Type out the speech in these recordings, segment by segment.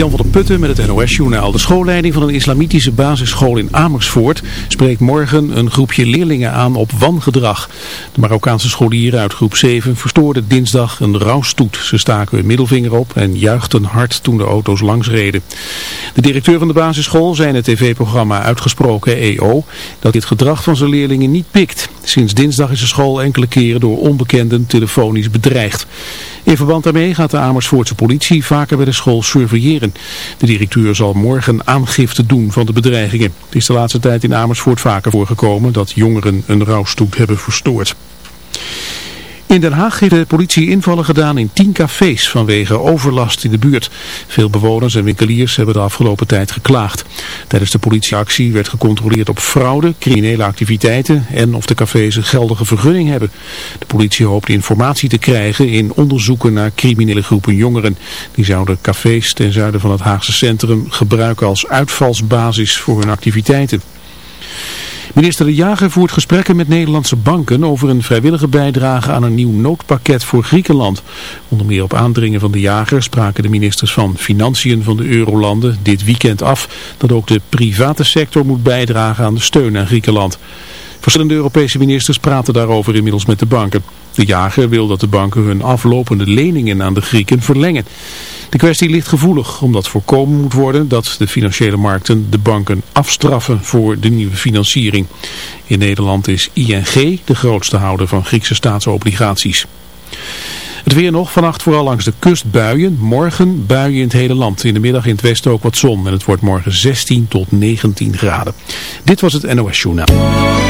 Jan van der Putten met het NOS-journaal. De schoolleiding van een islamitische basisschool in Amersfoort spreekt morgen een groepje leerlingen aan op wangedrag. De Marokkaanse scholieren uit groep 7 verstoorden dinsdag een rouwstoet. Ze staken hun middelvinger op en juichten hard toen de auto's langsreden. De directeur van de basisschool zei in het tv-programma Uitgesproken EO dat dit gedrag van zijn leerlingen niet pikt. Sinds dinsdag is de school enkele keren door onbekenden telefonisch bedreigd. In verband daarmee gaat de Amersfoortse politie vaker bij de school surveilleren. De directeur zal morgen aangifte doen van de bedreigingen. Het is de laatste tijd in Amersfoort vaker voorgekomen dat jongeren een rouwstoet hebben verstoord. In Den Haag heeft de politie invallen gedaan in tien cafés vanwege overlast in de buurt. Veel bewoners en winkeliers hebben de afgelopen tijd geklaagd. Tijdens de politieactie werd gecontroleerd op fraude, criminele activiteiten en of de cafés een geldige vergunning hebben. De politie hoopt informatie te krijgen in onderzoeken naar criminele groepen jongeren. Die zouden cafés ten zuiden van het Haagse centrum gebruiken als uitvalsbasis voor hun activiteiten. Minister De Jager voert gesprekken met Nederlandse banken over een vrijwillige bijdrage aan een nieuw noodpakket voor Griekenland. Onder meer op aandringen van De Jager spraken de ministers van Financiën van de Eurolanden dit weekend af dat ook de private sector moet bijdragen aan de steun aan Griekenland. Verschillende Europese ministers praten daarover inmiddels met de banken. De jager wil dat de banken hun aflopende leningen aan de Grieken verlengen. De kwestie ligt gevoelig, omdat voorkomen moet worden dat de financiële markten de banken afstraffen voor de nieuwe financiering. In Nederland is ING de grootste houder van Griekse staatsobligaties. Het weer nog, vannacht vooral langs de kust buien. Morgen buien in het hele land. In de middag in het westen ook wat zon. En het wordt morgen 16 tot 19 graden. Dit was het NOS Journaal.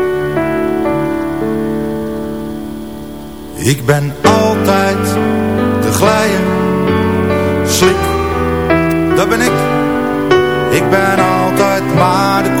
Ik ben altijd de glijer, slik dat ben ik. Ik ben altijd maar de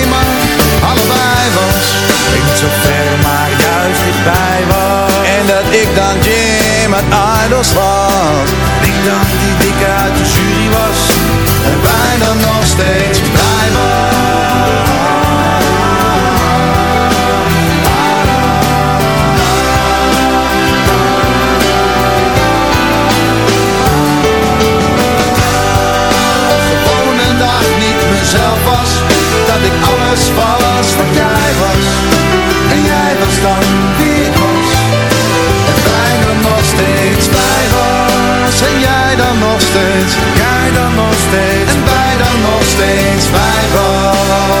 zo ver, maar juist bij was. En dat ik dan Jim uit Idols was. Ik dan die dikke uit de jury was. En bijna nog steeds blij was. Zelf was, dat ik alles was wat dan wie ons En wij dan nog steeds bij was. En jij dan nog steeds Jij dan nog steeds. En wij dan nog steeds bij was.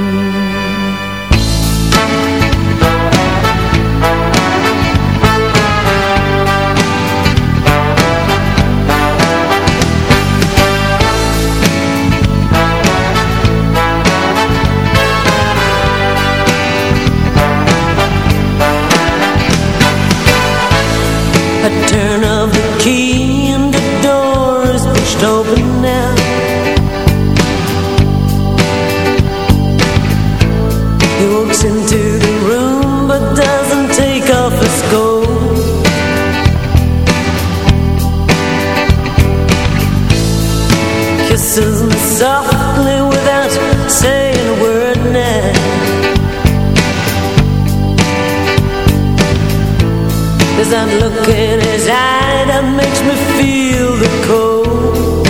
There's that look in his eye that makes me feel the cold.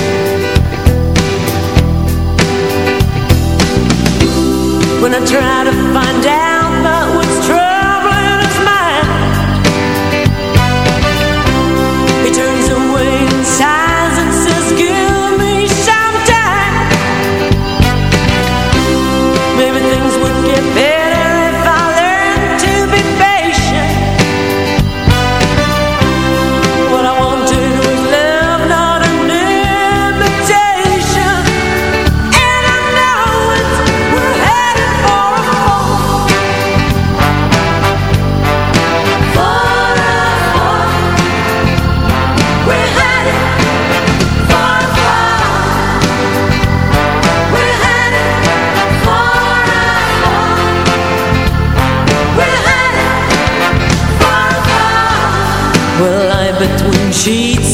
When I try to find out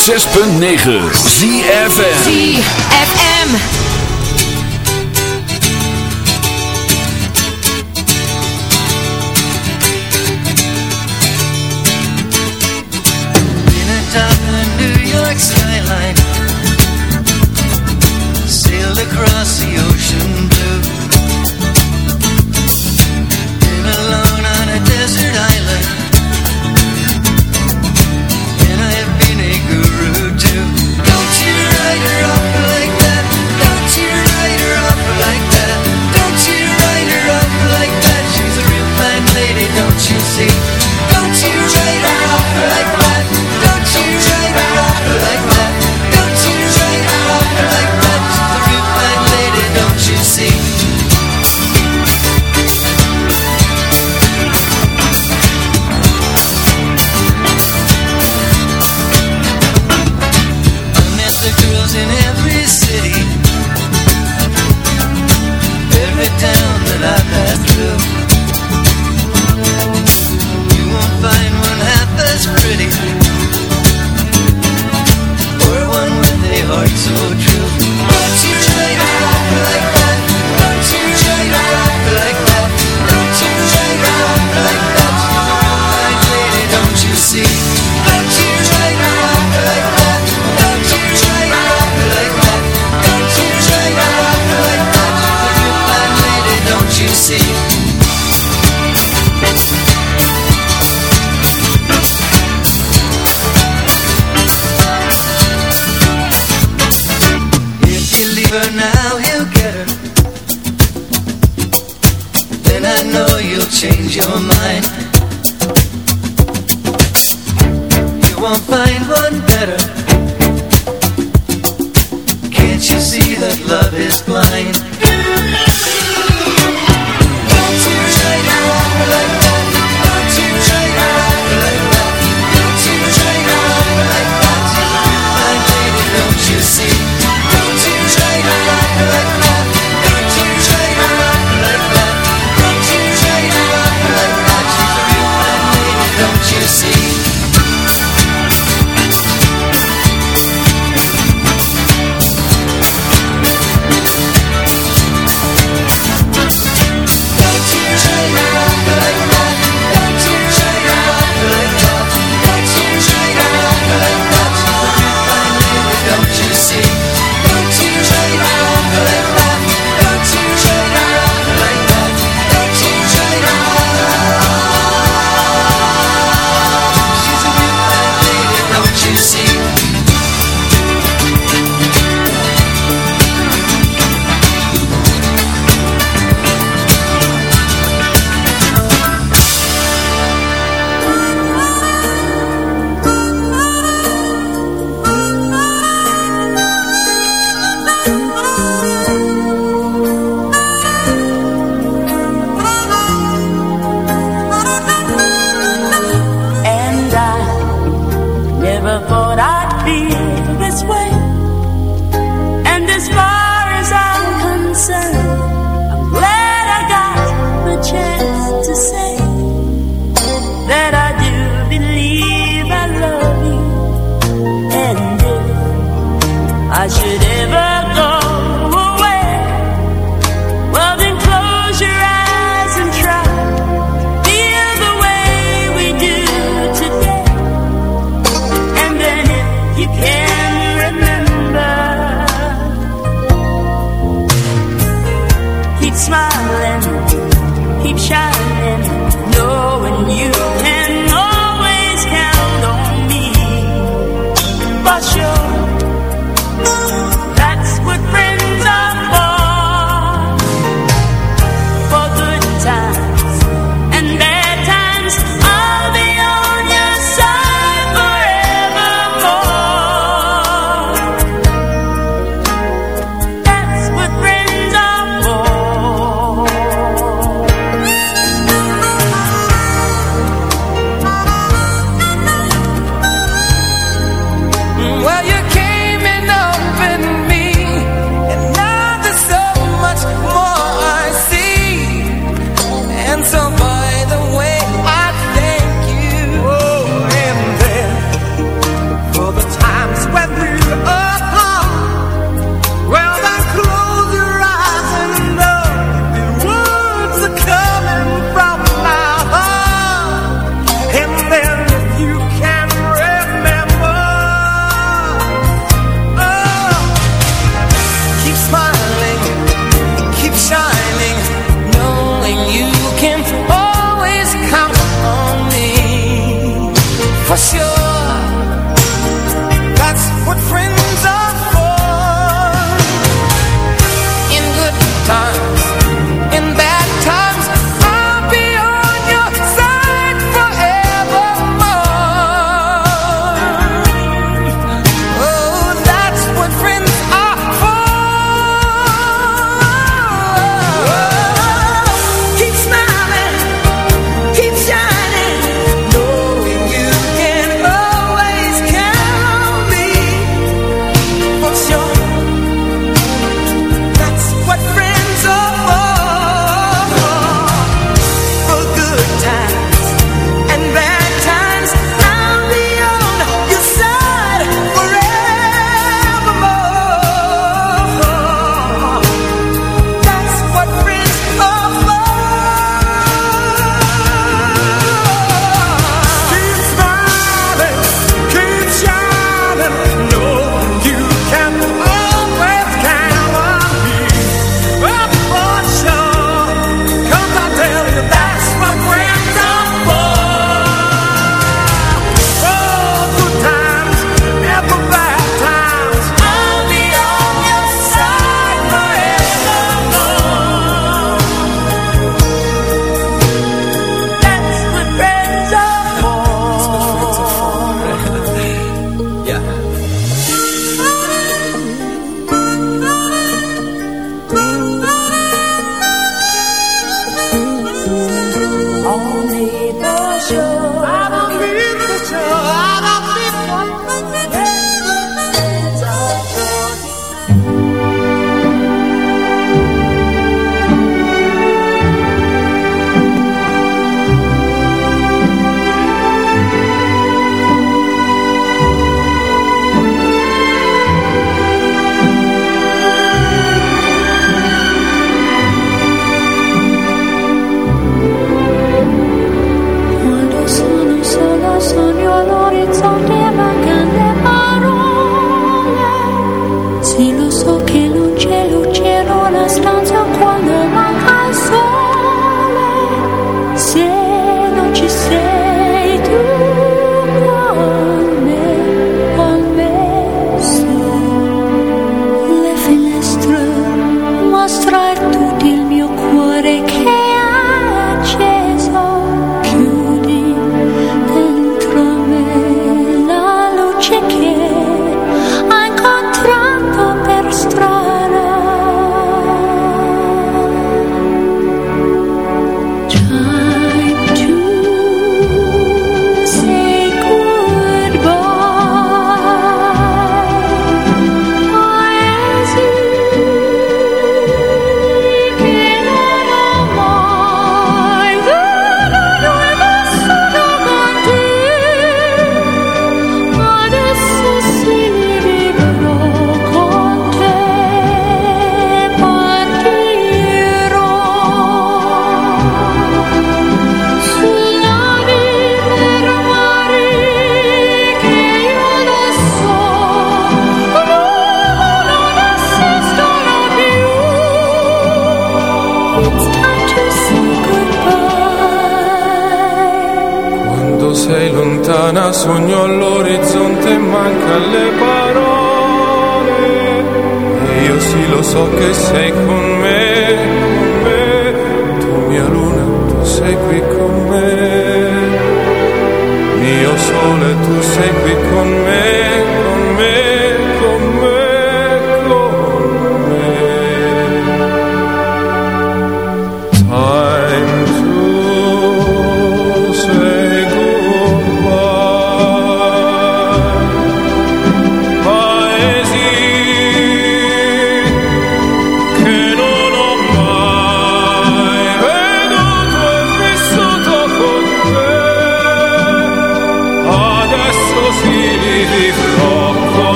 106.9 ZFM